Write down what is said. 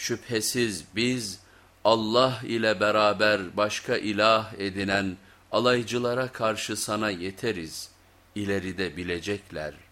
Şüphesiz biz Allah ile beraber başka ilah edinen alaycılara karşı sana yeteriz. İleride bilecekler.''